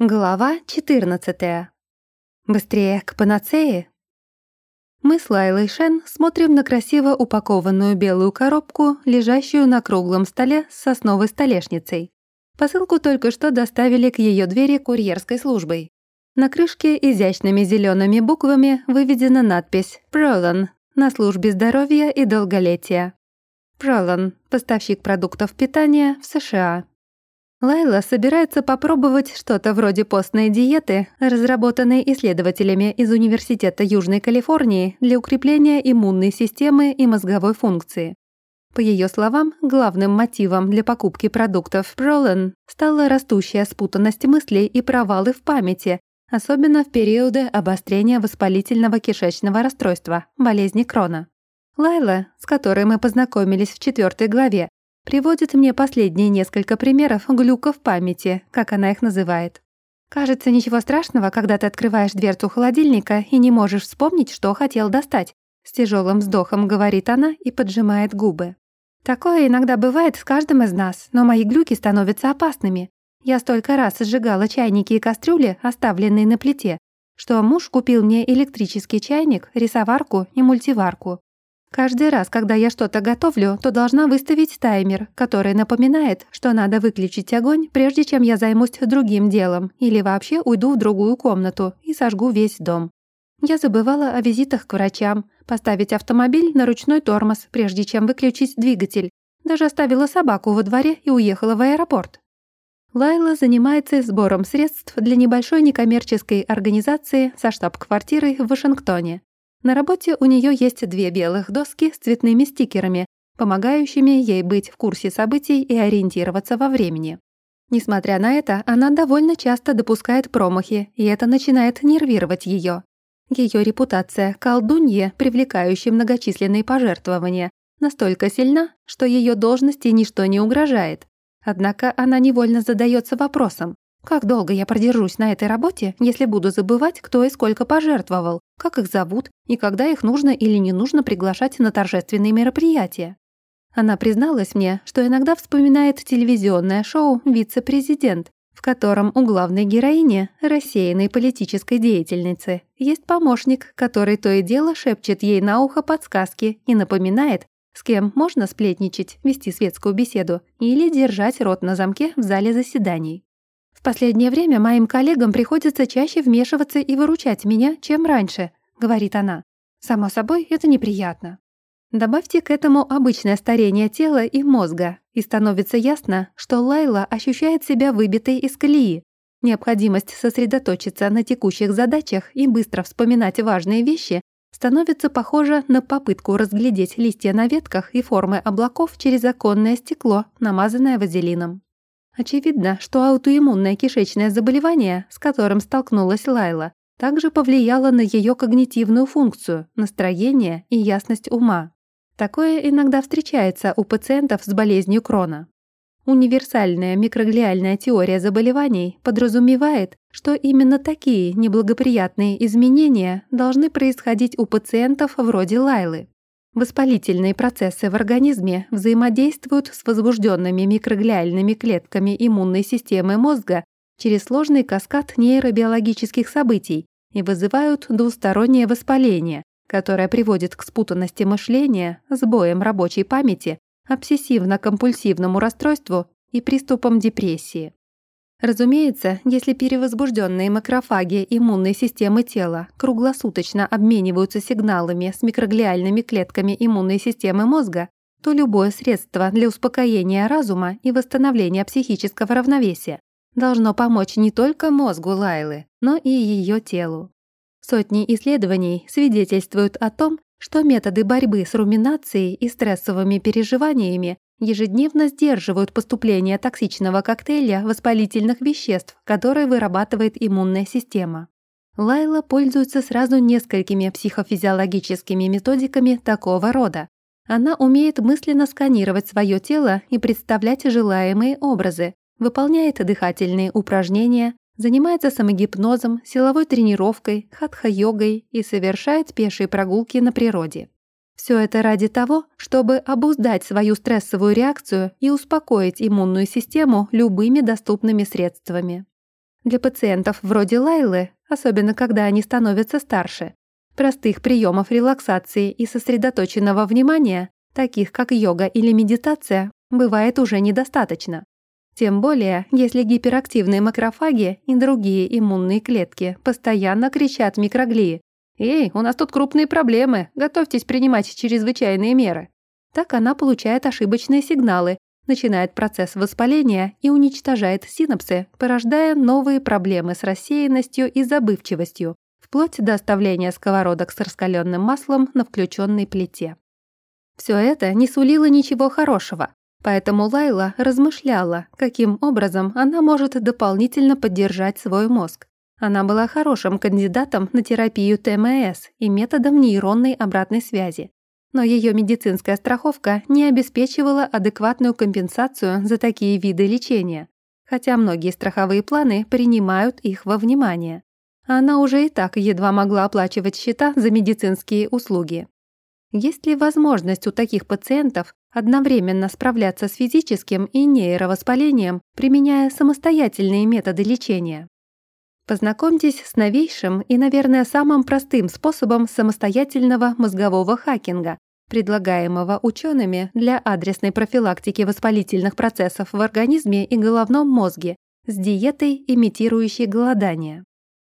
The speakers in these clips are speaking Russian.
Глава 14. Быстрее к панацее. Мы с Лайлой Шен смотрим на красиво упакованную белую коробку, лежащую на круглом столе с сосновой столешницей. Посылку только что доставили к ее двери курьерской службой. На крышке изящными зелеными буквами выведена надпись «Пролан» на службе здоровья и долголетия. Пролан – поставщик продуктов питания в США. Лайла собирается попробовать что-то вроде постной диеты, разработанной исследователями из Университета Южной Калифорнии для укрепления иммунной системы и мозговой функции. По ее словам, главным мотивом для покупки продуктов Prolon стала растущая спутанность мыслей и провалы в памяти, особенно в периоды обострения воспалительного кишечного расстройства, болезни Крона. Лайла, с которой мы познакомились в четвертой главе, приводит мне последние несколько примеров глюков памяти, как она их называет. Кажется, ничего страшного, когда ты открываешь дверцу холодильника и не можешь вспомнить, что хотел достать. С тяжелым вздохом говорит она и поджимает губы. Такое иногда бывает с каждым из нас, но мои глюки становятся опасными. Я столько раз сжигала чайники и кастрюли, оставленные на плите, что муж купил мне электрический чайник, рисоварку и мультиварку. Каждый раз, когда я что-то готовлю, то должна выставить таймер, который напоминает, что надо выключить огонь, прежде чем я займусь другим делом, или вообще уйду в другую комнату и сожгу весь дом. Я забывала о визитах к врачам, поставить автомобиль на ручной тормоз, прежде чем выключить двигатель. Даже оставила собаку во дворе и уехала в аэропорт. Лайла занимается сбором средств для небольшой некоммерческой организации со штаб-квартирой в Вашингтоне. На работе у нее есть две белых доски с цветными стикерами, помогающими ей быть в курсе событий и ориентироваться во времени. Несмотря на это, она довольно часто допускает промахи, и это начинает нервировать ее. Ее репутация колдуньи, привлекающей многочисленные пожертвования, настолько сильна, что ее должности ничто не угрожает. Однако она невольно задается вопросом, как долго я продержусь на этой работе, если буду забывать, кто и сколько пожертвовал, как их зовут и когда их нужно или не нужно приглашать на торжественные мероприятия? Она призналась мне, что иногда вспоминает телевизионное шоу «Вице-президент», в котором у главной героини, рассеянной политической деятельницы, есть помощник, который то и дело шепчет ей на ухо подсказки и напоминает, с кем можно сплетничать, вести светскую беседу или держать рот на замке в зале заседаний. В последнее время моим коллегам приходится чаще вмешиваться и выручать меня, чем раньше, говорит она. Само собой, это неприятно. Добавьте к этому обычное старение тела и мозга, и становится ясно, что Лайла ощущает себя выбитой из колеи. Необходимость сосредоточиться на текущих задачах и быстро вспоминать важные вещи становится похожа на попытку разглядеть листья на ветках и формы облаков через оконное стекло, намазанное вазелином. Очевидно, что аутоиммунное кишечное заболевание, с которым столкнулась Лайла, также повлияло на ее когнитивную функцию, настроение и ясность ума. Такое иногда встречается у пациентов с болезнью Крона. Универсальная микроглиальная теория заболеваний подразумевает, что именно такие неблагоприятные изменения должны происходить у пациентов вроде Лайлы. Воспалительные процессы в организме взаимодействуют с возбужденными микроглиальными клетками иммунной системы мозга через сложный каскад нейробиологических событий и вызывают двустороннее воспаление, которое приводит к спутанности мышления, сбоям рабочей памяти, обсессивно-компульсивному расстройству и приступам депрессии. Разумеется, если перевозбужденные макрофаги иммунной системы тела круглосуточно обмениваются сигналами с микроглиальными клетками иммунной системы мозга, то любое средство для успокоения разума и восстановления психического равновесия должно помочь не только мозгу Лайлы, но и ее телу. Сотни исследований свидетельствуют о том, что методы борьбы с руминацией и стрессовыми переживаниями ежедневно сдерживают поступление токсичного коктейля воспалительных веществ, которые вырабатывает иммунная система. Лайла пользуется сразу несколькими психофизиологическими методиками такого рода. Она умеет мысленно сканировать свое тело и представлять желаемые образы, выполняет дыхательные упражнения, занимается самогипнозом, силовой тренировкой, хатха-йогой и совершает пешие прогулки на природе. Все это ради того, чтобы обуздать свою стрессовую реакцию и успокоить иммунную систему любыми доступными средствами. Для пациентов вроде Лайлы, особенно когда они становятся старше, простых приемов релаксации и сосредоточенного внимания, таких как йога или медитация, бывает уже недостаточно. Тем более, если гиперактивные макрофаги и другие иммунные клетки постоянно кричат микроглии «Эй, у нас тут крупные проблемы, готовьтесь принимать чрезвычайные меры». Так она получает ошибочные сигналы, начинает процесс воспаления и уничтожает синапсы, порождая новые проблемы с рассеянностью и забывчивостью, вплоть до оставления сковородок с раскаленным маслом на включенной плите. Все это не сулило ничего хорошего, поэтому Лайла размышляла, каким образом она может дополнительно поддержать свой мозг. Она была хорошим кандидатом на терапию ТМС и методом нейронной обратной связи. Но ее медицинская страховка не обеспечивала адекватную компенсацию за такие виды лечения, хотя многие страховые планы принимают их во внимание. Она уже и так едва могла оплачивать счета за медицинские услуги. Есть ли возможность у таких пациентов одновременно справляться с физическим и нейровоспалением, применяя самостоятельные методы лечения? Познакомьтесь с новейшим и, наверное, самым простым способом самостоятельного мозгового хакинга, предлагаемого учеными для адресной профилактики воспалительных процессов в организме и головном мозге с диетой, имитирующей голодание.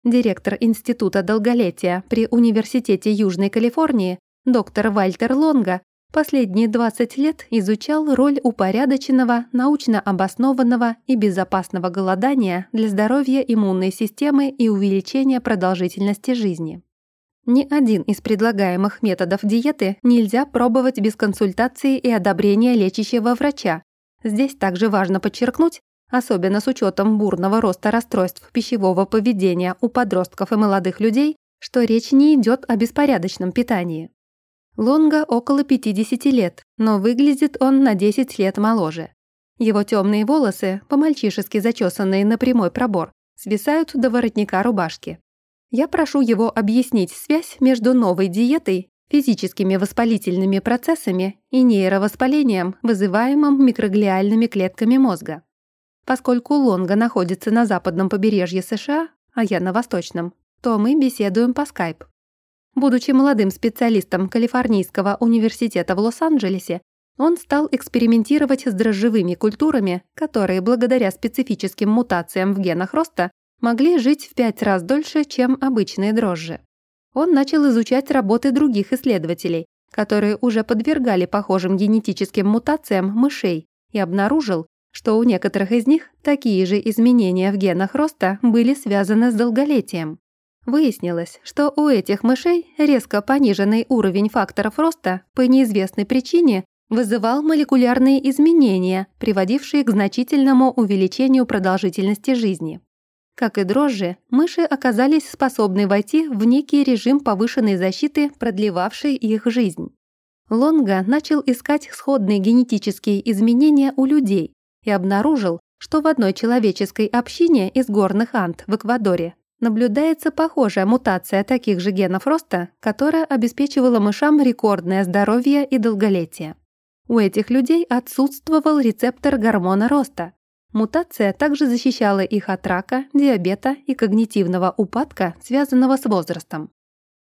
Директор Института долголетия при Университете Южной Калифорнии Доктор Вальтер Лонга последние 20 лет изучал роль упорядоченного, научно обоснованного и безопасного голодания для здоровья иммунной системы и увеличения продолжительности жизни. Ни один из предлагаемых методов диеты нельзя пробовать без консультации и одобрения лечащего врача. Здесь также важно подчеркнуть, особенно с учетом бурного роста расстройств пищевого поведения у подростков и молодых людей, что речь не идет о беспорядочном питании. Лонга около 50 лет, но выглядит он на 10 лет моложе. Его темные волосы, по-мальчишески зачесанные на прямой пробор, свисают до воротника рубашки. Я прошу его объяснить связь между новой диетой, физическими воспалительными процессами и нейровоспалением, вызываемым микроглиальными клетками мозга. Поскольку Лонга находится на западном побережье США, а я на восточном, то мы беседуем по скайп. Будучи молодым специалистом Калифорнийского университета в Лос-Анджелесе, он стал экспериментировать с дрожжевыми культурами, которые, благодаря специфическим мутациям в генах роста, могли жить в пять раз дольше, чем обычные дрожжи. Он начал изучать работы других исследователей, которые уже подвергали похожим генетическим мутациям мышей, и обнаружил, что у некоторых из них такие же изменения в генах роста были связаны с долголетием. Выяснилось, что у этих мышей резко пониженный уровень факторов роста по неизвестной причине вызывал молекулярные изменения, приводившие к значительному увеличению продолжительности жизни. Как и дрожжи, мыши оказались способны войти в некий режим повышенной защиты, продлевавший их жизнь. Лонга начал искать сходные генетические изменения у людей и обнаружил, что в одной человеческой общине из горных Анд в Эквадоре наблюдается похожая мутация таких же генов роста, которая обеспечивала мышам рекордное здоровье и долголетие. У этих людей отсутствовал рецептор гормона роста. Мутация также защищала их от рака, диабета и когнитивного упадка, связанного с возрастом.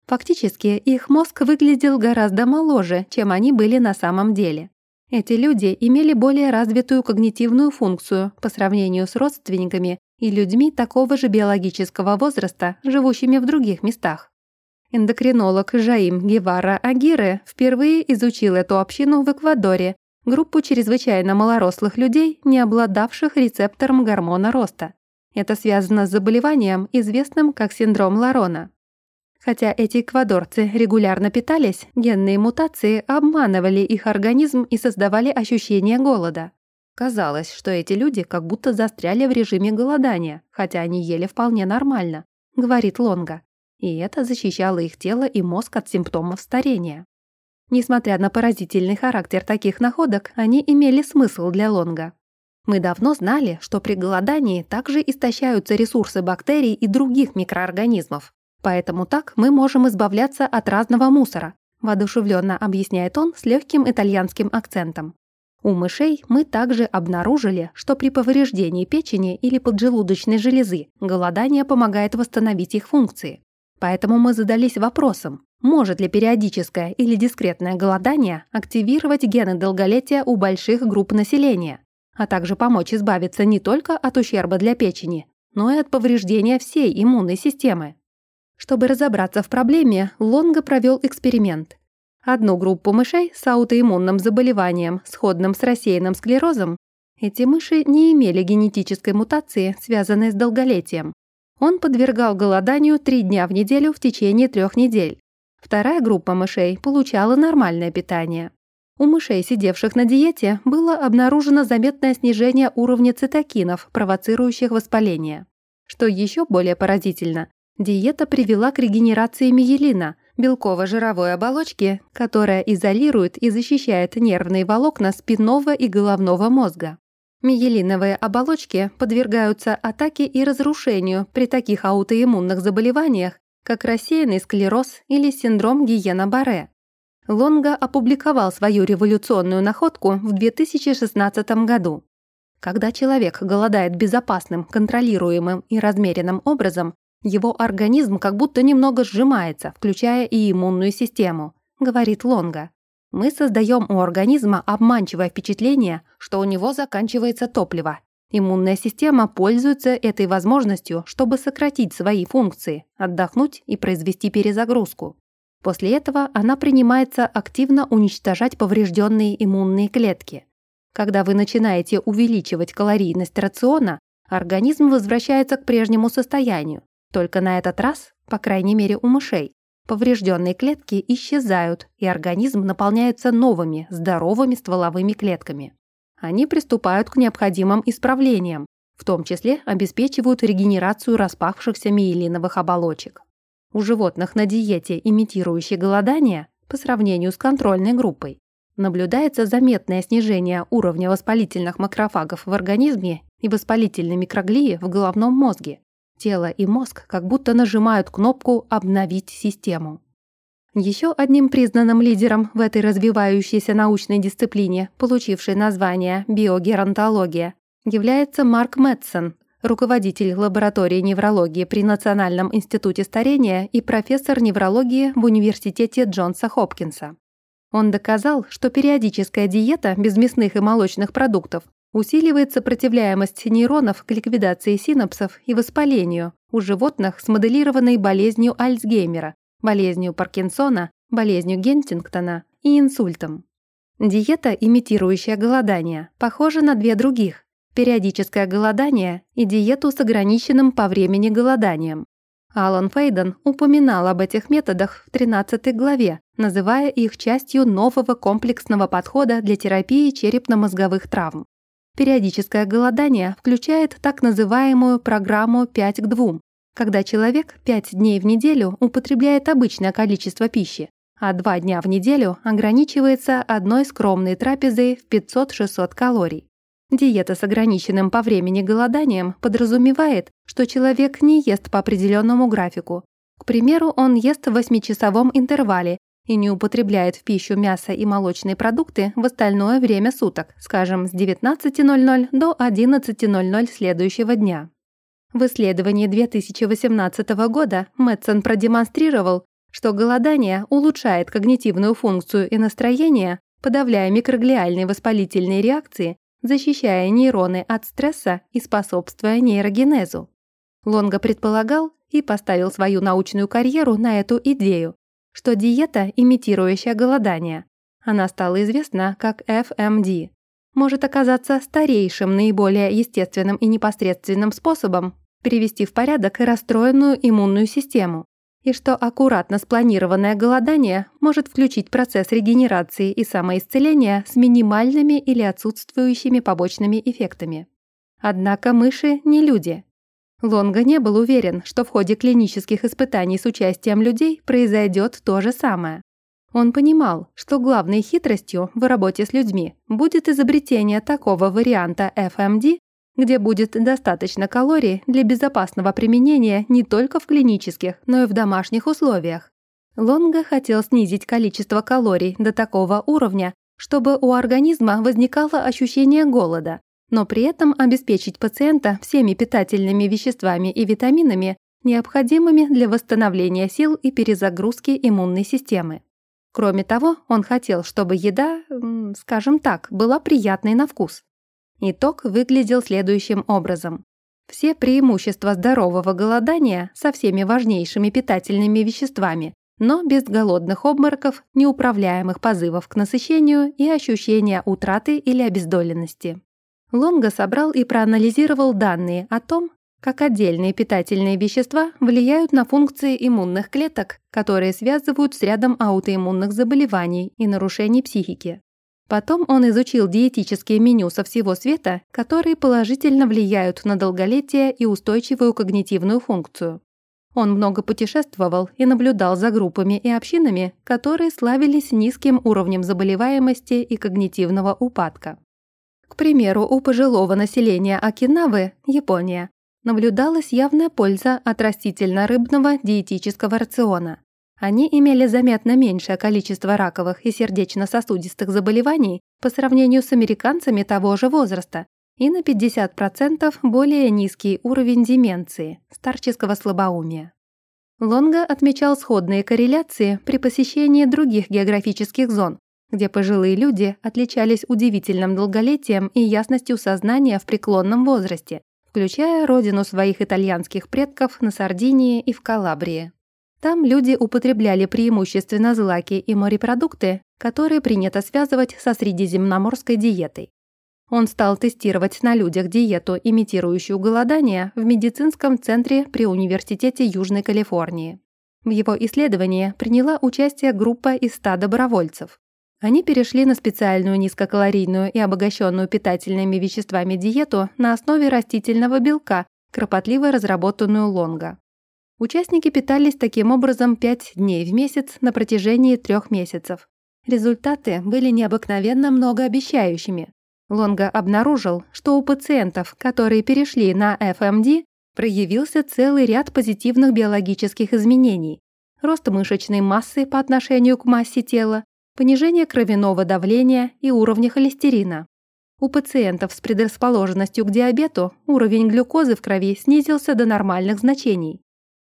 Фактически, их мозг выглядел гораздо моложе, чем они были на самом деле. Эти люди имели более развитую когнитивную функцию по сравнению с родственниками и людьми такого же биологического возраста, живущими в других местах. Эндокринолог Жаим Гевара Агире впервые изучил эту общину в Эквадоре, группу чрезвычайно малорослых людей, не обладавших рецептором гормона роста. Это связано с заболеванием, известным как синдром Ларона. Хотя эти эквадорцы регулярно питались, генные мутации обманывали их организм и создавали ощущение голода. Казалось, что эти люди как будто застряли в режиме голодания, хотя они ели вполне нормально, говорит Лонга. И это защищало их тело и мозг от симптомов старения. Несмотря на поразительный характер таких находок, они имели смысл для Лонга. Мы давно знали, что при голодании также истощаются ресурсы бактерий и других микроорганизмов. Поэтому так мы можем избавляться от разного мусора, воодушевленно объясняет он с легким итальянским акцентом. У мышей мы также обнаружили, что при повреждении печени или поджелудочной железы голодание помогает восстановить их функции. Поэтому мы задались вопросом, может ли периодическое или дискретное голодание активировать гены долголетия у больших групп населения, а также помочь избавиться не только от ущерба для печени, но и от повреждения всей иммунной системы. Чтобы разобраться в проблеме, Лонго провел эксперимент. Одну группу мышей с аутоиммунным заболеванием, сходным с рассеянным склерозом, эти мыши не имели генетической мутации, связанной с долголетием. Он подвергал голоданию три дня в неделю в течение трех недель. Вторая группа мышей получала нормальное питание. У мышей, сидевших на диете, было обнаружено заметное снижение уровня цитокинов, провоцирующих воспаление. Что еще более поразительно, диета привела к регенерации миелина, белково-жировой оболочки, которая изолирует и защищает нервные волокна спинного и головного мозга. Миелиновые оболочки подвергаются атаке и разрушению при таких аутоиммунных заболеваниях, как рассеянный склероз или синдром Гиена-Барре. Лонга опубликовал свою революционную находку в 2016 году. Когда человек голодает безопасным, контролируемым и размеренным образом, его организм как будто немного сжимается, включая и иммунную систему, говорит Лонга. Мы создаем у организма обманчивое впечатление, что у него заканчивается топливо. Иммунная система пользуется этой возможностью, чтобы сократить свои функции, отдохнуть и произвести перезагрузку. После этого она принимается активно уничтожать поврежденные иммунные клетки. Когда вы начинаете увеличивать калорийность рациона, организм возвращается к прежнему состоянию. Только на этот раз, по крайней мере у мышей, поврежденные клетки исчезают, и организм наполняется новыми, здоровыми стволовыми клетками. Они приступают к необходимым исправлениям, в том числе обеспечивают регенерацию распавшихся миелиновых оболочек. У животных на диете, имитирующей голодание, по сравнению с контрольной группой, наблюдается заметное снижение уровня воспалительных макрофагов в организме и воспалительной микроглии в головном мозге. Тело и мозг как будто нажимают кнопку «Обновить систему». Еще одним признанным лидером в этой развивающейся научной дисциплине, получившей название биогеронтология, является Марк Мэтсон, руководитель лаборатории неврологии при Национальном институте старения и профессор неврологии в Университете Джонса Хопкинса. Он доказал, что периодическая диета без мясных и молочных продуктов усиливает сопротивляемость нейронов к ликвидации синапсов и воспалению у животных с моделированной болезнью Альцгеймера, болезнью Паркинсона, болезнью Гентингтона и инсультом. Диета, имитирующая голодание, похожа на две других периодическое голодание и диету с ограниченным по времени голоданием. Алан Фейден упоминал об этих методах в 13 главе, называя их частью нового комплексного подхода для терапии черепно-мозговых травм. Периодическое голодание включает так называемую программу 5 к 2, когда человек 5 дней в неделю употребляет обычное количество пищи, а 2 дня в неделю ограничивается одной скромной трапезой в 500-600 калорий. Диета с ограниченным по времени голоданием подразумевает, что человек не ест по определенному графику. К примеру, он ест в 8-часовом интервале и не употребляет в пищу мясо и молочные продукты в остальное время суток, скажем, с 19.00 до 11.00 следующего дня. В исследовании 2018 года Мэтсон продемонстрировал, что голодание улучшает когнитивную функцию и настроение, подавляя микроглиальные воспалительные реакции защищая нейроны от стресса и способствуя нейрогенезу. Лонго предполагал и поставил свою научную карьеру на эту идею, что диета, имитирующая голодание, она стала известна как FMD, может оказаться старейшим, наиболее естественным и непосредственным способом привести в порядок расстроенную иммунную систему, и что аккуратно спланированное голодание может включить процесс регенерации и самоисцеления с минимальными или отсутствующими побочными эффектами. Однако мыши не люди. Лонго не был уверен, что в ходе клинических испытаний с участием людей произойдет то же самое. Он понимал, что главной хитростью в работе с людьми будет изобретение такого варианта FMD, где будет достаточно калорий для безопасного применения не только в клинических, но и в домашних условиях. Лонга хотел снизить количество калорий до такого уровня, чтобы у организма возникало ощущение голода, но при этом обеспечить пациента всеми питательными веществами и витаминами, необходимыми для восстановления сил и перезагрузки иммунной системы. Кроме того, он хотел, чтобы еда, скажем так, была приятной на вкус. Итог выглядел следующим образом. Все преимущества здорового голодания со всеми важнейшими питательными веществами, но без голодных обмороков, неуправляемых позывов к насыщению и ощущения утраты или обездоленности. Лонго собрал и проанализировал данные о том, как отдельные питательные вещества влияют на функции иммунных клеток, которые связывают с рядом аутоиммунных заболеваний и нарушений психики. Потом он изучил диетические меню со всего света, которые положительно влияют на долголетие и устойчивую когнитивную функцию. Он много путешествовал и наблюдал за группами и общинами, которые славились низким уровнем заболеваемости и когнитивного упадка. К примеру, у пожилого населения Окинавы, Япония, наблюдалась явная польза от растительно-рыбного диетического рациона. Они имели заметно меньшее количество раковых и сердечно-сосудистых заболеваний по сравнению с американцами того же возраста и на 50% более низкий уровень деменции, старческого слабоумия. Лонга отмечал сходные корреляции при посещении других географических зон, где пожилые люди отличались удивительным долголетием и ясностью сознания в преклонном возрасте, включая родину своих итальянских предков на Сардинии и в Калабрии. Там люди употребляли преимущественно злаки и морепродукты, которые принято связывать со средиземноморской диетой. Он стал тестировать на людях диету, имитирующую голодание, в медицинском центре при Университете Южной Калифорнии. В его исследовании приняла участие группа из 100 добровольцев. Они перешли на специальную низкокалорийную и обогащенную питательными веществами диету на основе растительного белка, кропотливо разработанную лонго. Участники питались таким образом 5 дней в месяц на протяжении трех месяцев. Результаты были необыкновенно многообещающими. Лонго обнаружил, что у пациентов, которые перешли на FMD, проявился целый ряд позитивных биологических изменений. Рост мышечной массы по отношению к массе тела, понижение кровяного давления и уровня холестерина. У пациентов с предрасположенностью к диабету уровень глюкозы в крови снизился до нормальных значений.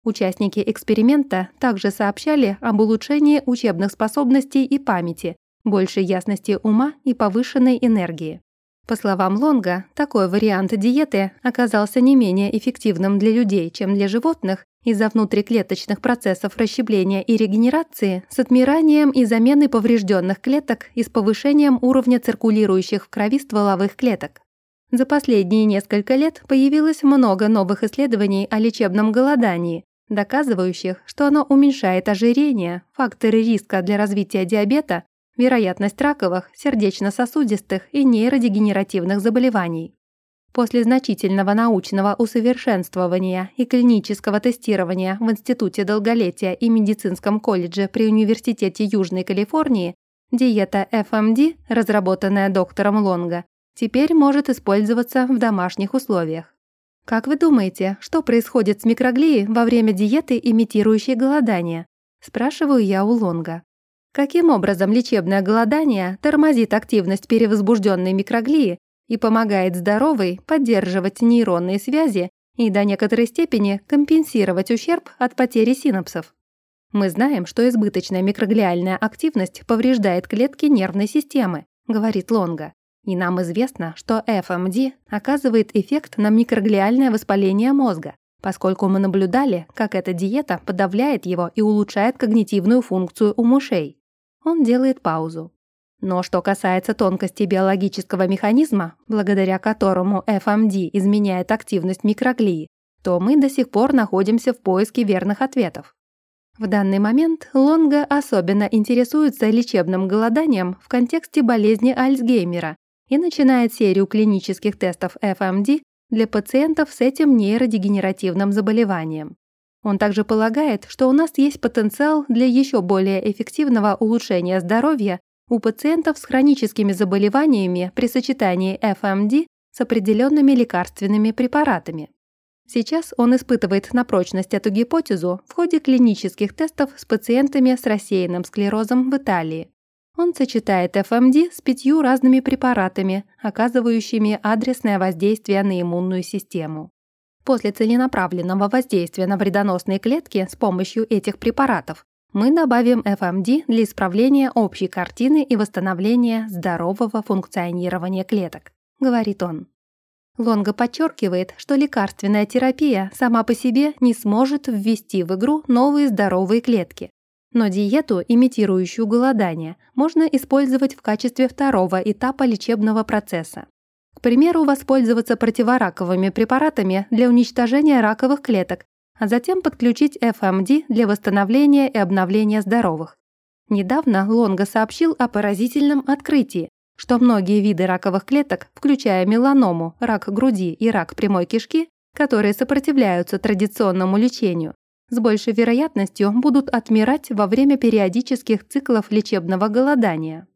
Участники эксперимента также сообщали об улучшении учебных способностей и памяти, большей ясности ума и повышенной энергии. По словам Лонга, такой вариант диеты оказался не менее эффективным для людей, чем для животных, из-за внутриклеточных процессов расщепления и регенерации с отмиранием и заменой поврежденных клеток и с повышением уровня циркулирующих в крови стволовых клеток. За последние несколько лет появилось много новых исследований о лечебном голодании, доказывающих, что оно уменьшает ожирение, факторы риска для развития диабета, вероятность раковых, сердечно-сосудистых и нейродегенеративных заболеваний. После значительного научного усовершенствования и клинического тестирования в Институте долголетия и медицинском колледже при Университете Южной Калифорнии диета FMD, разработанная доктором Лонга, теперь может использоваться в домашних условиях. Как вы думаете, что происходит с микроглией во время диеты, имитирующей голодание? Спрашиваю я у Лонга. Каким образом лечебное голодание тормозит активность перевозбужденной микроглии и помогает здоровой поддерживать нейронные связи и до некоторой степени компенсировать ущерб от потери синапсов. Мы знаем, что избыточная микроглиальная активность повреждает клетки нервной системы, говорит Лонга. И нам известно, что FMD оказывает эффект на микроглиальное воспаление мозга, поскольку мы наблюдали, как эта диета подавляет его и улучшает когнитивную функцию у мышей. Он делает паузу. Но что касается тонкости биологического механизма, благодаря которому FMD изменяет активность микроглии, то мы до сих пор находимся в поиске верных ответов. В данный момент Лонга особенно интересуется лечебным голоданием в контексте болезни Альцгеймера и начинает серию клинических тестов FMD для пациентов с этим нейродегенеративным заболеванием. Он также полагает, что у нас есть потенциал для еще более эффективного улучшения здоровья у пациентов с хроническими заболеваниями при сочетании FMD с определенными лекарственными препаратами. Сейчас он испытывает на прочность эту гипотезу в ходе клинических тестов с пациентами с рассеянным склерозом в Италии. Он сочетает FMD с пятью разными препаратами, оказывающими адресное воздействие на иммунную систему. После целенаправленного воздействия на вредоносные клетки с помощью этих препаратов мы добавим FMD для исправления общей картины и восстановления здорового функционирования клеток, говорит он. Лонго подчеркивает, что лекарственная терапия сама по себе не сможет ввести в игру новые здоровые клетки. Но диету, имитирующую голодание, можно использовать в качестве второго этапа лечебного процесса. К примеру, воспользоваться противораковыми препаратами для уничтожения раковых клеток, а затем подключить FMD для восстановления и обновления здоровых. Недавно Лонго сообщил о поразительном открытии, что многие виды раковых клеток, включая меланому, рак груди и рак прямой кишки, которые сопротивляются традиционному лечению, с большей вероятностью будут отмирать во время периодических циклов лечебного голодания.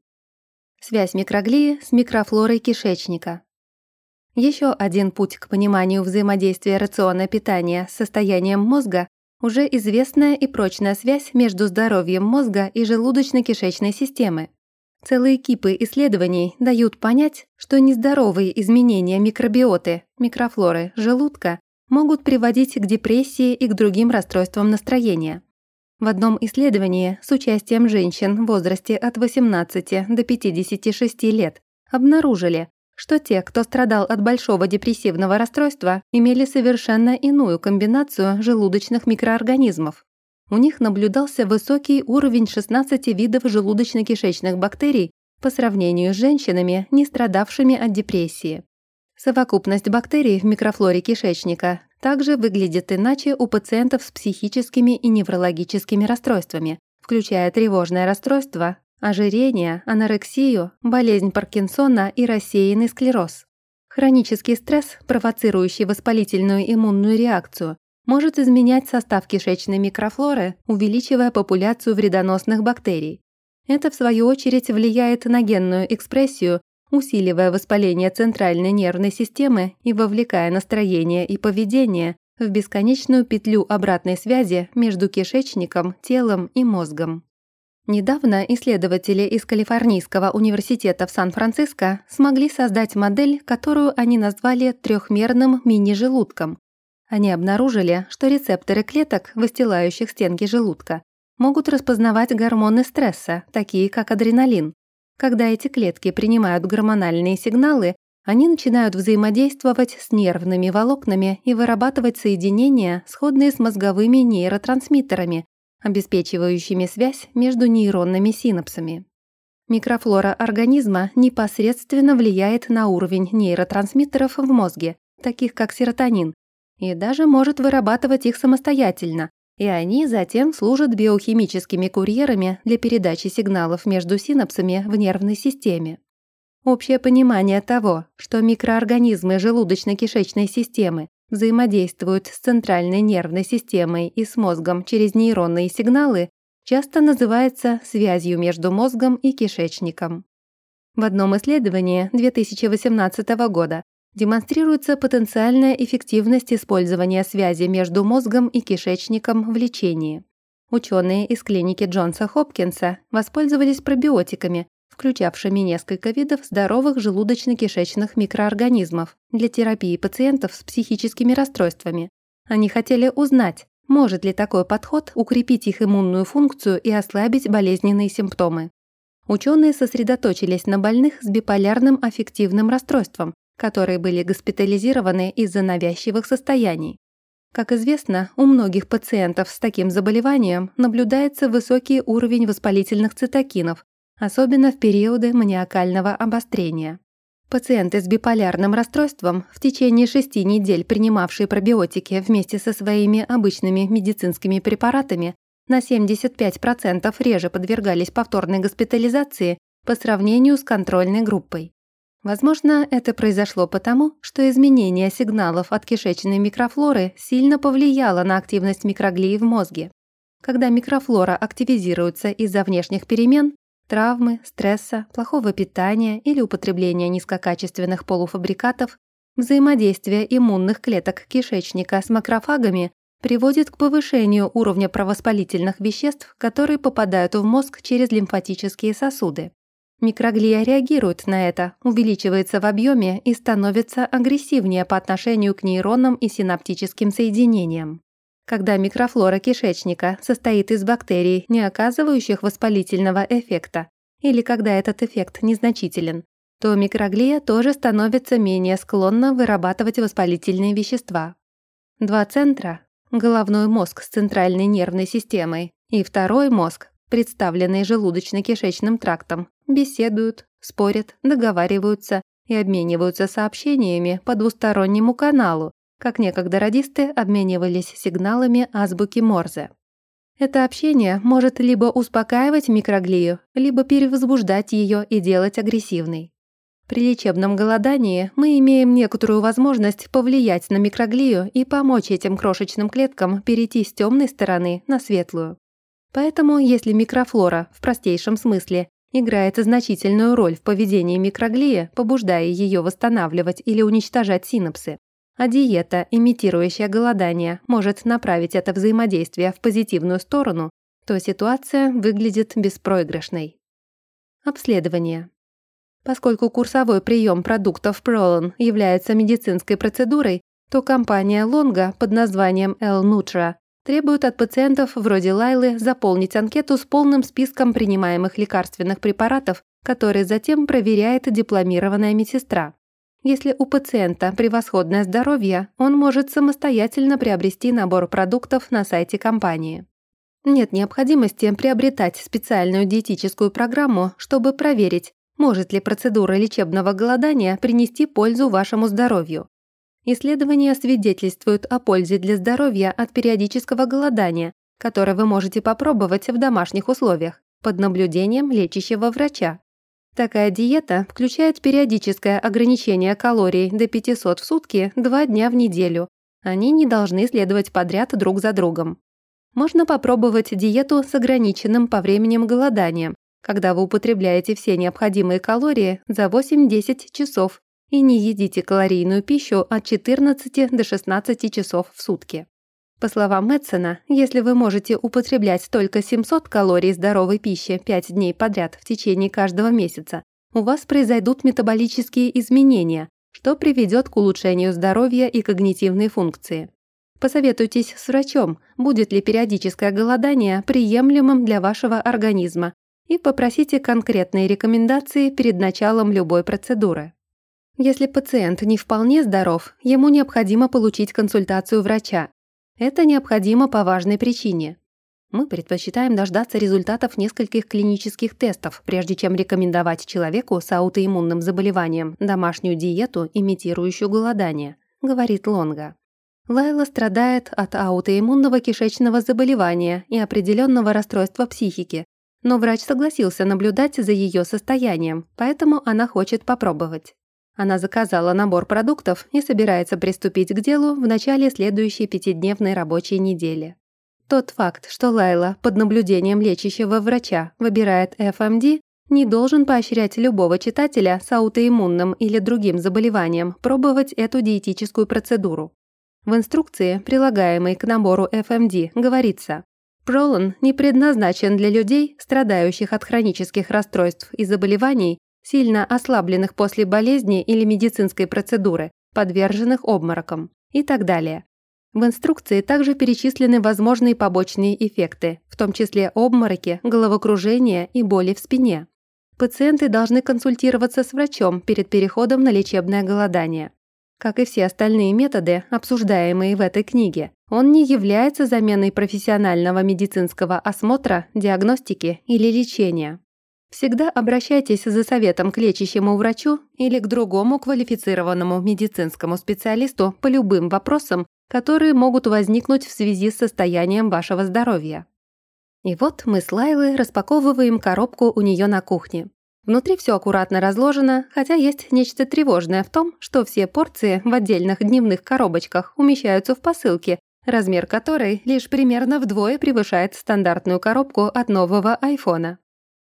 Связь микроглии с микрофлорой кишечника. Еще один путь к пониманию взаимодействия рациона питания с состоянием мозга уже известная и прочная связь между здоровьем мозга и желудочно-кишечной системы. Целые кипы исследований дают понять, что нездоровые изменения микробиоты, микрофлоры желудка могут приводить к депрессии и к другим расстройствам настроения. В одном исследовании с участием женщин в возрасте от 18 до 56 лет обнаружили, что те, кто страдал от большого депрессивного расстройства, имели совершенно иную комбинацию желудочных микроорганизмов. У них наблюдался высокий уровень 16 видов желудочно-кишечных бактерий по сравнению с женщинами, не страдавшими от депрессии. Совокупность бактерий в микрофлоре кишечника также выглядит иначе у пациентов с психическими и неврологическими расстройствами, включая тревожное расстройство, ожирение, анорексию, болезнь Паркинсона и рассеянный склероз. Хронический стресс, провоцирующий воспалительную иммунную реакцию, может изменять состав кишечной микрофлоры, увеличивая популяцию вредоносных бактерий. Это, в свою очередь, влияет на генную экспрессию усиливая воспаление центральной нервной системы и вовлекая настроение и поведение в бесконечную петлю обратной связи между кишечником, телом и мозгом. Недавно исследователи из Калифорнийского университета в Сан-Франциско смогли создать модель, которую они назвали трехмерным мини-желудком. Они обнаружили, что рецепторы клеток, выстилающих стенки желудка, могут распознавать гормоны стресса, такие как адреналин, когда эти клетки принимают гормональные сигналы, они начинают взаимодействовать с нервными волокнами и вырабатывать соединения, сходные с мозговыми нейротрансмиттерами, обеспечивающими связь между нейронными синапсами. Микрофлора организма непосредственно влияет на уровень нейротрансмиттеров в мозге, таких как серотонин, и даже может вырабатывать их самостоятельно, и они затем служат биохимическими курьерами для передачи сигналов между синапсами в нервной системе. Общее понимание того, что микроорганизмы желудочно-кишечной системы взаимодействуют с центральной нервной системой и с мозгом через нейронные сигналы, часто называется связью между мозгом и кишечником. В одном исследовании 2018 года демонстрируется потенциальная эффективность использования связи между мозгом и кишечником в лечении. Ученые из клиники Джонса Хопкинса воспользовались пробиотиками, включавшими несколько видов здоровых желудочно-кишечных микроорганизмов для терапии пациентов с психическими расстройствами. Они хотели узнать, может ли такой подход укрепить их иммунную функцию и ослабить болезненные симптомы. Ученые сосредоточились на больных с биполярным аффективным расстройством, которые были госпитализированы из-за навязчивых состояний. Как известно, у многих пациентов с таким заболеванием наблюдается высокий уровень воспалительных цитокинов, особенно в периоды маниакального обострения. Пациенты с биполярным расстройством, в течение шести недель принимавшие пробиотики вместе со своими обычными медицинскими препаратами, на 75% реже подвергались повторной госпитализации по сравнению с контрольной группой. Возможно, это произошло потому, что изменение сигналов от кишечной микрофлоры сильно повлияло на активность микроглии в мозге. Когда микрофлора активизируется из-за внешних перемен, травмы, стресса, плохого питания или употребления низкокачественных полуфабрикатов, взаимодействие иммунных клеток кишечника с макрофагами приводит к повышению уровня провоспалительных веществ, которые попадают в мозг через лимфатические сосуды. Микроглия реагирует на это, увеличивается в объеме и становится агрессивнее по отношению к нейронам и синаптическим соединениям. Когда микрофлора кишечника состоит из бактерий, не оказывающих воспалительного эффекта, или когда этот эффект незначителен, то микроглия тоже становится менее склонна вырабатывать воспалительные вещества. Два центра – головной мозг с центральной нервной системой и второй мозг, представленный желудочно-кишечным трактом, беседуют, спорят, договариваются и обмениваются сообщениями по двустороннему каналу, как некогда радисты обменивались сигналами азбуки Морзе. Это общение может либо успокаивать микроглию, либо перевозбуждать ее и делать агрессивной. При лечебном голодании мы имеем некоторую возможность повлиять на микроглию и помочь этим крошечным клеткам перейти с темной стороны на светлую. Поэтому, если микрофлора, в простейшем смысле, играет значительную роль в поведении микроглии, побуждая ее восстанавливать или уничтожать синапсы, а диета, имитирующая голодание, может направить это взаимодействие в позитивную сторону, то ситуация выглядит беспроигрышной. Обследование. Поскольку курсовой прием продуктов Prolon является медицинской процедурой, то компания Longa под названием L-Nutra требует от пациентов вроде Лайлы заполнить анкету с полным списком принимаемых лекарственных препаратов, которые затем проверяет дипломированная медсестра. Если у пациента превосходное здоровье, он может самостоятельно приобрести набор продуктов на сайте компании. Нет необходимости приобретать специальную диетическую программу, чтобы проверить, может ли процедура лечебного голодания принести пользу вашему здоровью. Исследования свидетельствуют о пользе для здоровья от периодического голодания, которое вы можете попробовать в домашних условиях под наблюдением лечащего врача. Такая диета включает периодическое ограничение калорий до 500 в сутки 2 дня в неделю. Они не должны следовать подряд друг за другом. Можно попробовать диету с ограниченным по временем голоданием, когда вы употребляете все необходимые калории за 8-10 часов и не едите калорийную пищу от 14 до 16 часов в сутки. По словам Мэтсона, если вы можете употреблять только 700 калорий здоровой пищи 5 дней подряд в течение каждого месяца, у вас произойдут метаболические изменения, что приведет к улучшению здоровья и когнитивной функции. Посоветуйтесь с врачом, будет ли периодическое голодание приемлемым для вашего организма, и попросите конкретные рекомендации перед началом любой процедуры. Если пациент не вполне здоров, ему необходимо получить консультацию врача, это необходимо по важной причине. Мы предпочитаем дождаться результатов нескольких клинических тестов, прежде чем рекомендовать человеку с аутоиммунным заболеванием домашнюю диету, имитирующую голодание, говорит Лонга. Лайла страдает от аутоиммунного кишечного заболевания и определенного расстройства психики, но врач согласился наблюдать за ее состоянием, поэтому она хочет попробовать. Она заказала набор продуктов и собирается приступить к делу в начале следующей пятидневной рабочей недели. Тот факт, что Лайла под наблюдением лечащего врача выбирает FMD, не должен поощрять любого читателя с аутоиммунным или другим заболеванием пробовать эту диетическую процедуру. В инструкции, прилагаемой к набору FMD, говорится, Пролон не предназначен для людей, страдающих от хронических расстройств и заболеваний, сильно ослабленных после болезни или медицинской процедуры, подверженных обморокам и так далее. В инструкции также перечислены возможные побочные эффекты, в том числе обмороки, головокружение и боли в спине. Пациенты должны консультироваться с врачом перед переходом на лечебное голодание. Как и все остальные методы, обсуждаемые в этой книге, он не является заменой профессионального медицинского осмотра, диагностики или лечения. Всегда обращайтесь за советом к лечащему врачу или к другому квалифицированному медицинскому специалисту по любым вопросам, которые могут возникнуть в связи с состоянием вашего здоровья. И вот мы с Лайлой распаковываем коробку у нее на кухне. Внутри все аккуратно разложено, хотя есть нечто тревожное в том, что все порции в отдельных дневных коробочках умещаются в посылке, размер которой лишь примерно вдвое превышает стандартную коробку от нового айфона.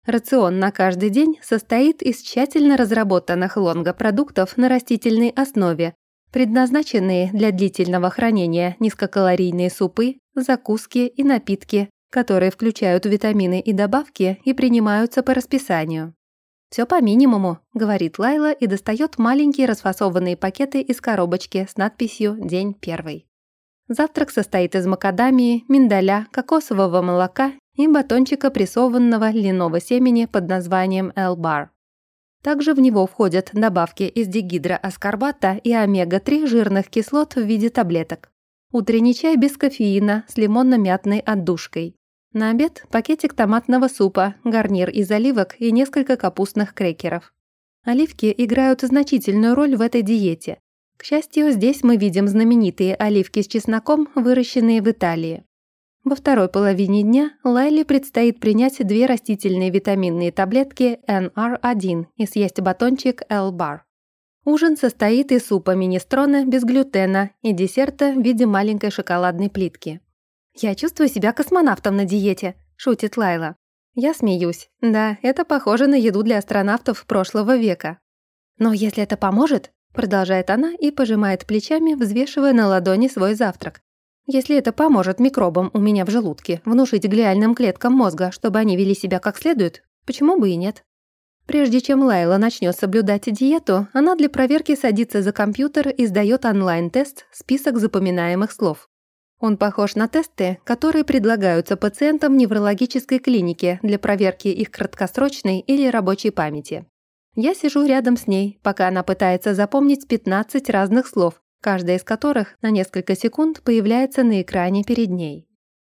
Рацион на каждый день состоит из тщательно разработанных лонго-продуктов на растительной основе, предназначенные для длительного хранения низкокалорийные супы, закуски и напитки, которые включают витамины и добавки и принимаются по расписанию. «Все по минимуму», — говорит Лайла и достает маленькие расфасованные пакеты из коробочки с надписью «День первый». Завтрак состоит из макадамии, миндаля, кокосового молока и батончика прессованного льняного семени под названием L-Bar. Также в него входят добавки из дигидроаскорбата и омега-3 жирных кислот в виде таблеток. Утренний чай без кофеина с лимонно-мятной отдушкой. На обед пакетик томатного супа, гарнир из оливок и несколько капустных крекеров. Оливки играют значительную роль в этой диете. К счастью, здесь мы видим знаменитые оливки с чесноком, выращенные в Италии. Во второй половине дня Лайли предстоит принять две растительные витаминные таблетки NR1 и съесть батончик L-Bar. Ужин состоит из супа министрона без глютена и десерта в виде маленькой шоколадной плитки. «Я чувствую себя космонавтом на диете», — шутит Лайла. Я смеюсь. Да, это похоже на еду для астронавтов прошлого века. Но если это поможет, Продолжает она и пожимает плечами, взвешивая на ладони свой завтрак. Если это поможет микробам у меня в желудке внушить глиальным клеткам мозга, чтобы они вели себя как следует, почему бы и нет? Прежде чем Лайла начнет соблюдать диету, она для проверки садится за компьютер и сдает онлайн-тест «Список запоминаемых слов». Он похож на тесты, которые предлагаются пациентам неврологической клинике для проверки их краткосрочной или рабочей памяти. Я сижу рядом с ней, пока она пытается запомнить 15 разных слов, каждая из которых на несколько секунд появляется на экране перед ней.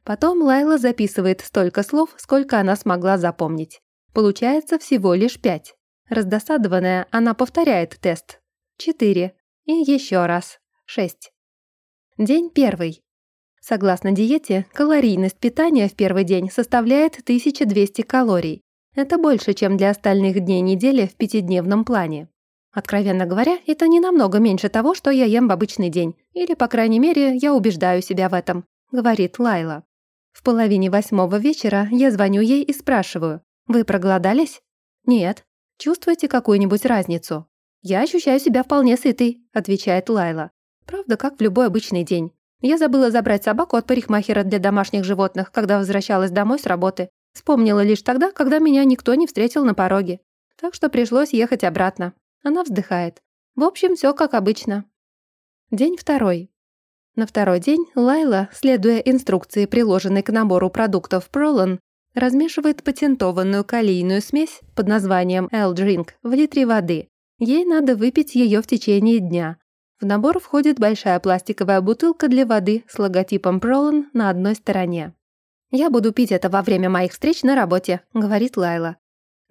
Потом Лайла записывает столько слов, сколько она смогла запомнить. Получается всего лишь пять. Раздосадованная, она повторяет тест. Четыре. И еще раз. Шесть. День первый. Согласно диете, калорийность питания в первый день составляет 1200 калорий, это больше, чем для остальных дней недели в пятидневном плане. Откровенно говоря, это не намного меньше того, что я ем в обычный день. Или, по крайней мере, я убеждаю себя в этом», — говорит Лайла. В половине восьмого вечера я звоню ей и спрашиваю. «Вы проголодались?» «Нет». «Чувствуете какую-нибудь разницу?» «Я ощущаю себя вполне сытой», — отвечает Лайла. «Правда, как в любой обычный день. Я забыла забрать собаку от парикмахера для домашних животных, когда возвращалась домой с работы. Вспомнила лишь тогда, когда меня никто не встретил на пороге. Так что пришлось ехать обратно. Она вздыхает. В общем, все как обычно. День второй. На второй день Лайла, следуя инструкции, приложенной к набору продуктов Prolon, размешивает патентованную калийную смесь под названием L-Drink в литре воды. Ей надо выпить ее в течение дня. В набор входит большая пластиковая бутылка для воды с логотипом Prolon на одной стороне. «Я буду пить это во время моих встреч на работе», — говорит Лайла.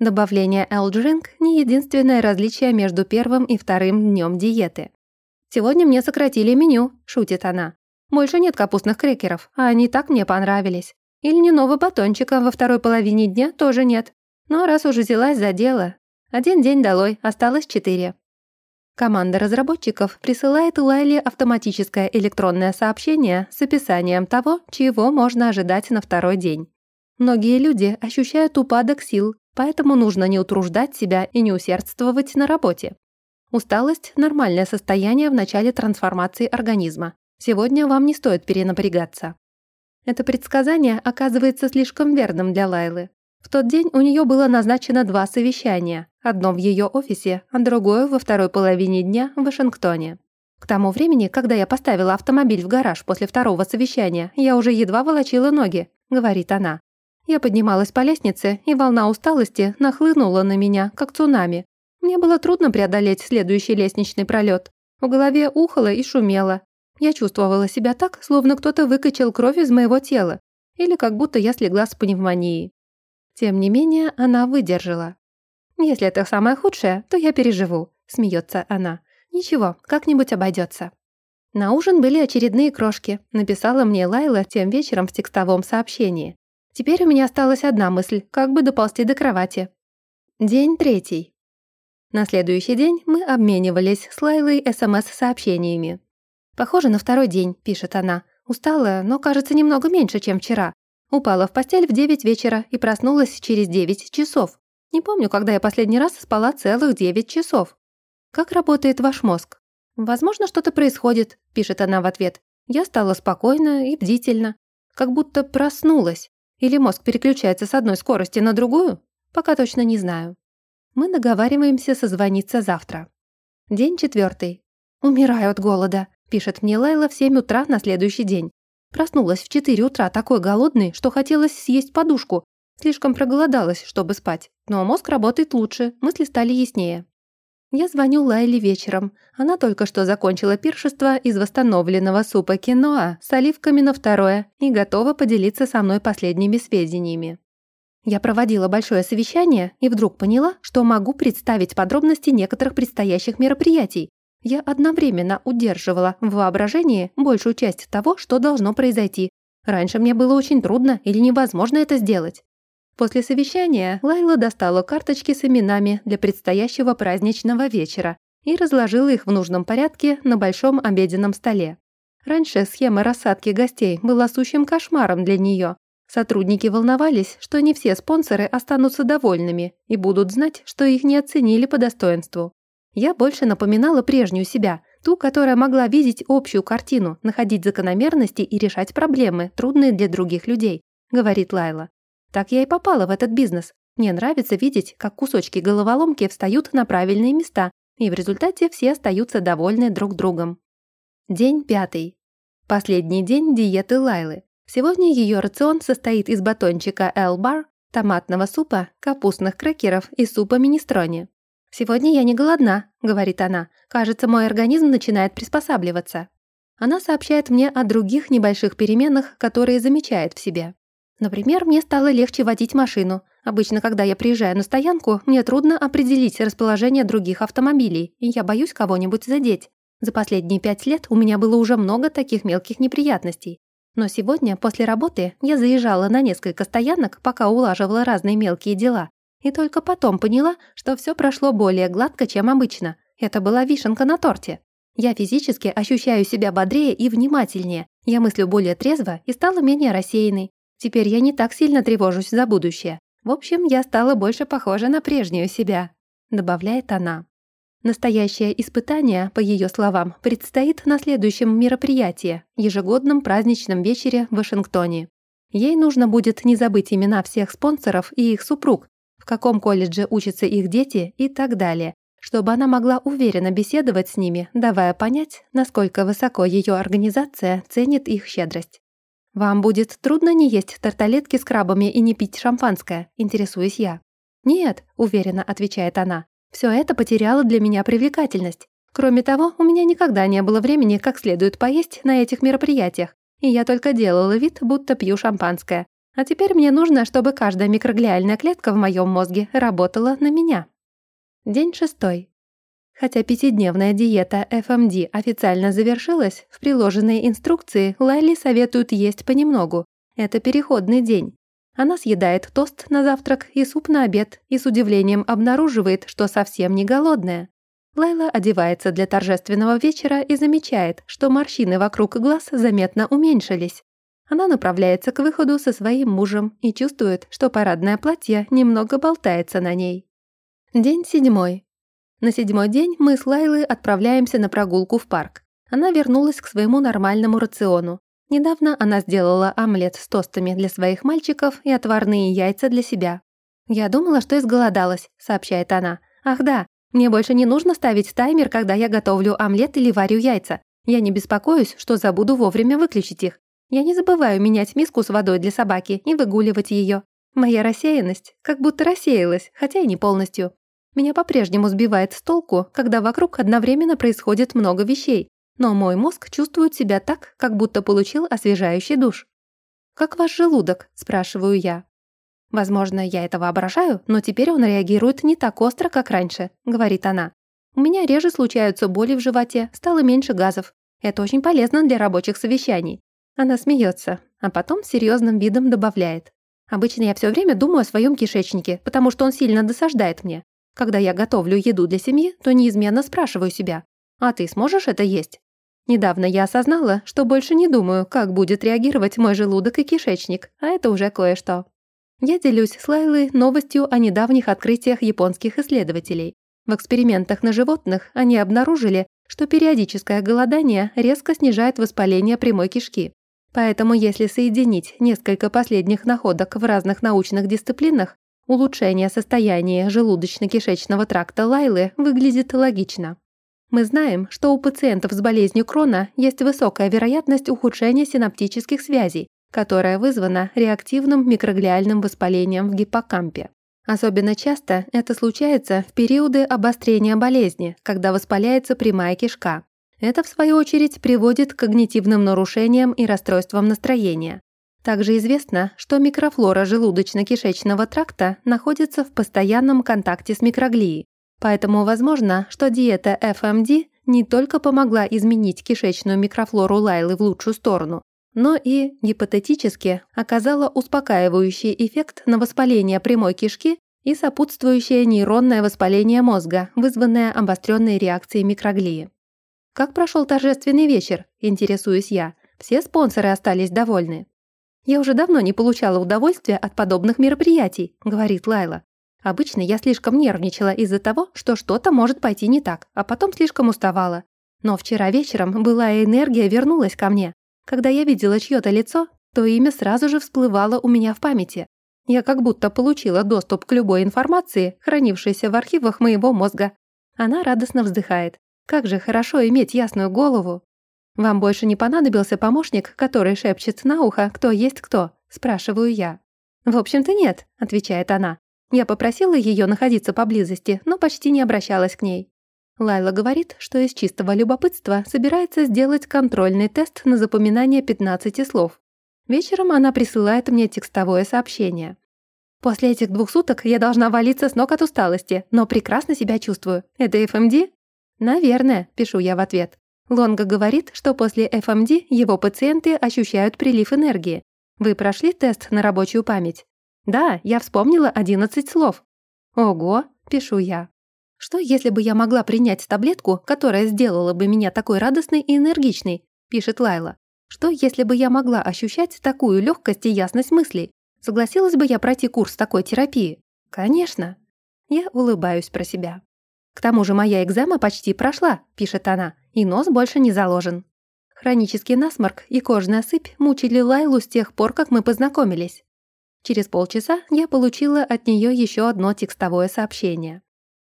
Добавление L-Drink — не единственное различие между первым и вторым днем диеты. «Сегодня мне сократили меню», — шутит она. «Больше нет капустных крекеров, а они так мне понравились. И льняного батончика во второй половине дня тоже нет. Но раз уже взялась за дело. Один день долой, осталось четыре». Команда разработчиков присылает Лайле автоматическое электронное сообщение с описанием того, чего можно ожидать на второй день. Многие люди ощущают упадок сил, поэтому нужно не утруждать себя и не усердствовать на работе. Усталость – нормальное состояние в начале трансформации организма. Сегодня вам не стоит перенапрягаться. Это предсказание оказывается слишком верным для Лайлы. В тот день у нее было назначено два совещания, одно в ее офисе, а другое во второй половине дня в Вашингтоне. К тому времени, когда я поставила автомобиль в гараж после второго совещания, я уже едва волочила ноги, говорит она. Я поднималась по лестнице, и волна усталости нахлынула на меня, как цунами. Мне было трудно преодолеть следующий лестничный пролет. В голове ухало и шумело. Я чувствовала себя так, словно кто-то выкачал кровь из моего тела, или как будто я слегла с пневмонией. Тем не менее, она выдержала. «Если это самое худшее, то я переживу», — смеется она. «Ничего, как-нибудь обойдется». На ужин были очередные крошки, написала мне Лайла тем вечером в текстовом сообщении. Теперь у меня осталась одна мысль, как бы доползти до кровати. День третий. На следующий день мы обменивались с Лайлой СМС-сообщениями. «Похоже на второй день», — пишет она. «Устала, но кажется немного меньше, чем вчера. Упала в постель в 9 вечера и проснулась через 9 часов. Не помню, когда я последний раз спала целых 9 часов. Как работает ваш мозг? «Возможно, что-то происходит», — пишет она в ответ. Я стала спокойна и бдительна. Как будто проснулась. Или мозг переключается с одной скорости на другую? Пока точно не знаю. Мы договариваемся созвониться завтра. День четвертый. «Умираю от голода», — пишет мне Лайла в 7 утра на следующий день. Проснулась в 4 утра такой голодной, что хотелось съесть подушку. Слишком проголодалась, чтобы спать. Но мозг работает лучше, мысли стали яснее. Я звоню Лайле вечером. Она только что закончила пиршество из восстановленного супа киноа с оливками на второе и готова поделиться со мной последними сведениями. Я проводила большое совещание и вдруг поняла, что могу представить подробности некоторых предстоящих мероприятий. Я одновременно удерживала в воображении большую часть того, что должно произойти. Раньше мне было очень трудно или невозможно это сделать. После совещания Лайла достала карточки с именами для предстоящего праздничного вечера и разложила их в нужном порядке на большом обеденном столе. Раньше схема рассадки гостей была сущим кошмаром для нее. Сотрудники волновались, что не все спонсоры останутся довольными и будут знать, что их не оценили по достоинству. Я больше напоминала прежнюю себя, ту, которая могла видеть общую картину, находить закономерности и решать проблемы, трудные для других людей, говорит Лайла. Так я и попала в этот бизнес. Мне нравится видеть, как кусочки головоломки встают на правильные места, и в результате все остаются довольны друг другом. День пятый. Последний день диеты Лайлы. Сегодня ее рацион состоит из батончика L-Bar, томатного супа, капустных крекеров и супа минестроне. «Сегодня я не голодна», — говорит она. «Кажется, мой организм начинает приспосабливаться». Она сообщает мне о других небольших переменах, которые замечает в себе. Например, мне стало легче водить машину. Обычно, когда я приезжаю на стоянку, мне трудно определить расположение других автомобилей, и я боюсь кого-нибудь задеть. За последние пять лет у меня было уже много таких мелких неприятностей. Но сегодня, после работы, я заезжала на несколько стоянок, пока улаживала разные мелкие дела. И только потом поняла, что все прошло более гладко, чем обычно. Это была вишенка на торте. Я физически ощущаю себя бодрее и внимательнее. Я мыслю более трезво и стала менее рассеянной. Теперь я не так сильно тревожусь за будущее. В общем, я стала больше похожа на прежнюю себя», — добавляет она. Настоящее испытание, по ее словам, предстоит на следующем мероприятии, ежегодном праздничном вечере в Вашингтоне. Ей нужно будет не забыть имена всех спонсоров и их супруг, в каком колледже учатся их дети и так далее, чтобы она могла уверенно беседовать с ними, давая понять, насколько высоко ее организация ценит их щедрость. «Вам будет трудно не есть тарталетки с крабами и не пить шампанское?» – интересуюсь я. «Нет», – уверенно отвечает она. «Все это потеряло для меня привлекательность. Кроме того, у меня никогда не было времени как следует поесть на этих мероприятиях, и я только делала вид, будто пью шампанское. А теперь мне нужно, чтобы каждая микроглиальная клетка в моем мозге работала на меня». День шестой. Хотя пятидневная диета FMD официально завершилась, в приложенной инструкции Лайли советуют есть понемногу. Это переходный день. Она съедает тост на завтрак и суп на обед и с удивлением обнаруживает, что совсем не голодная. Лайла одевается для торжественного вечера и замечает, что морщины вокруг глаз заметно уменьшились. Она направляется к выходу со своим мужем и чувствует, что парадное платье немного болтается на ней. День седьмой. На седьмой день мы с Лайлой отправляемся на прогулку в парк. Она вернулась к своему нормальному рациону. Недавно она сделала омлет с тостами для своих мальчиков и отварные яйца для себя. «Я думала, что изголодалась», — сообщает она. «Ах да, мне больше не нужно ставить таймер, когда я готовлю омлет или варю яйца. Я не беспокоюсь, что забуду вовремя выключить их. Я не забываю менять миску с водой для собаки и выгуливать ее. Моя рассеянность как будто рассеялась, хотя и не полностью. Меня по-прежнему сбивает с толку, когда вокруг одновременно происходит много вещей, но мой мозг чувствует себя так, как будто получил освежающий душ. «Как ваш желудок?» – спрашиваю я. «Возможно, я это воображаю, но теперь он реагирует не так остро, как раньше», – говорит она. «У меня реже случаются боли в животе, стало меньше газов. Это очень полезно для рабочих совещаний». Она смеется, а потом серьезным видом добавляет. «Обычно я все время думаю о своем кишечнике, потому что он сильно досаждает мне. Когда я готовлю еду для семьи, то неизменно спрашиваю себя, «А ты сможешь это есть?» Недавно я осознала, что больше не думаю, как будет реагировать мой желудок и кишечник, а это уже кое-что. Я делюсь с Лайлой новостью о недавних открытиях японских исследователей. В экспериментах на животных они обнаружили, что периодическое голодание резко снижает воспаление прямой кишки. Поэтому если соединить несколько последних находок в разных научных дисциплинах, улучшение состояния желудочно-кишечного тракта Лайлы выглядит логично. Мы знаем, что у пациентов с болезнью Крона есть высокая вероятность ухудшения синаптических связей, которая вызвана реактивным микроглиальным воспалением в гиппокампе. Особенно часто это случается в периоды обострения болезни, когда воспаляется прямая кишка. Это, в свою очередь, приводит к когнитивным нарушениям и расстройствам настроения. Также известно, что микрофлора желудочно-кишечного тракта находится в постоянном контакте с микроглией. Поэтому возможно, что диета FMD не только помогла изменить кишечную микрофлору Лайлы в лучшую сторону, но и, гипотетически, оказала успокаивающий эффект на воспаление прямой кишки и сопутствующее нейронное воспаление мозга, вызванное обостренной реакцией микроглии. «Как прошел торжественный вечер?» – интересуюсь я. Все спонсоры остались довольны. «Я уже давно не получала удовольствия от подобных мероприятий», – говорит Лайла. «Обычно я слишком нервничала из-за того, что что-то может пойти не так, а потом слишком уставала. Но вчера вечером былая энергия вернулась ко мне, когда я видела чьё-то лицо, то имя сразу же всплывало у меня в памяти. Я как будто получила доступ к любой информации, хранившейся в архивах моего мозга. Она радостно вздыхает. Как же хорошо иметь ясную голову. «Вам больше не понадобился помощник, который шепчет на ухо, кто есть кто?» – спрашиваю я. «В общем-то нет», – отвечает она. Я попросила ее находиться поблизости, но почти не обращалась к ней. Лайла говорит, что из чистого любопытства собирается сделать контрольный тест на запоминание 15 слов. Вечером она присылает мне текстовое сообщение. «После этих двух суток я должна валиться с ног от усталости, но прекрасно себя чувствую. Это FMD?» «Наверное», – пишу я в ответ. Лонга говорит, что после FMD его пациенты ощущают прилив энергии. Вы прошли тест на рабочую память? Да, я вспомнила 11 слов. Ого, пишу я. Что, если бы я могла принять таблетку, которая сделала бы меня такой радостной и энергичной? Пишет Лайла. Что, если бы я могла ощущать такую легкость и ясность мыслей? Согласилась бы я пройти курс такой терапии? Конечно. Я улыбаюсь про себя. К тому же моя экзема почти прошла, пишет она, и нос больше не заложен. Хронический насморк и кожная сыпь мучили Лайлу с тех пор, как мы познакомились. Через полчаса я получила от нее еще одно текстовое сообщение.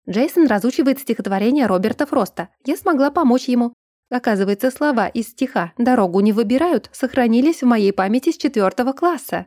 Джейсон разучивает стихотворение Роберта Фроста. Я смогла помочь ему. Оказывается, слова из стиха «Дорогу не выбирают» сохранились в моей памяти с четвертого класса.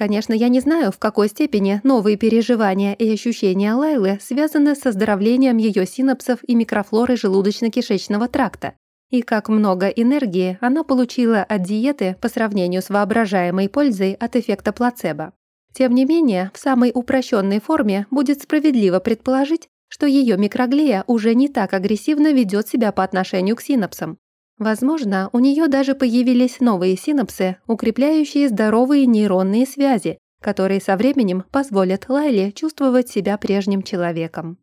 Конечно, я не знаю, в какой степени новые переживания и ощущения Лайлы связаны с оздоровлением ее синапсов и микрофлоры желудочно-кишечного тракта, и как много энергии она получила от диеты по сравнению с воображаемой пользой от эффекта плацебо. Тем не менее, в самой упрощенной форме будет справедливо предположить, что ее микроглия уже не так агрессивно ведет себя по отношению к синапсам. Возможно, у нее даже появились новые синапсы, укрепляющие здоровые нейронные связи, которые со временем позволят Лайле чувствовать себя прежним человеком.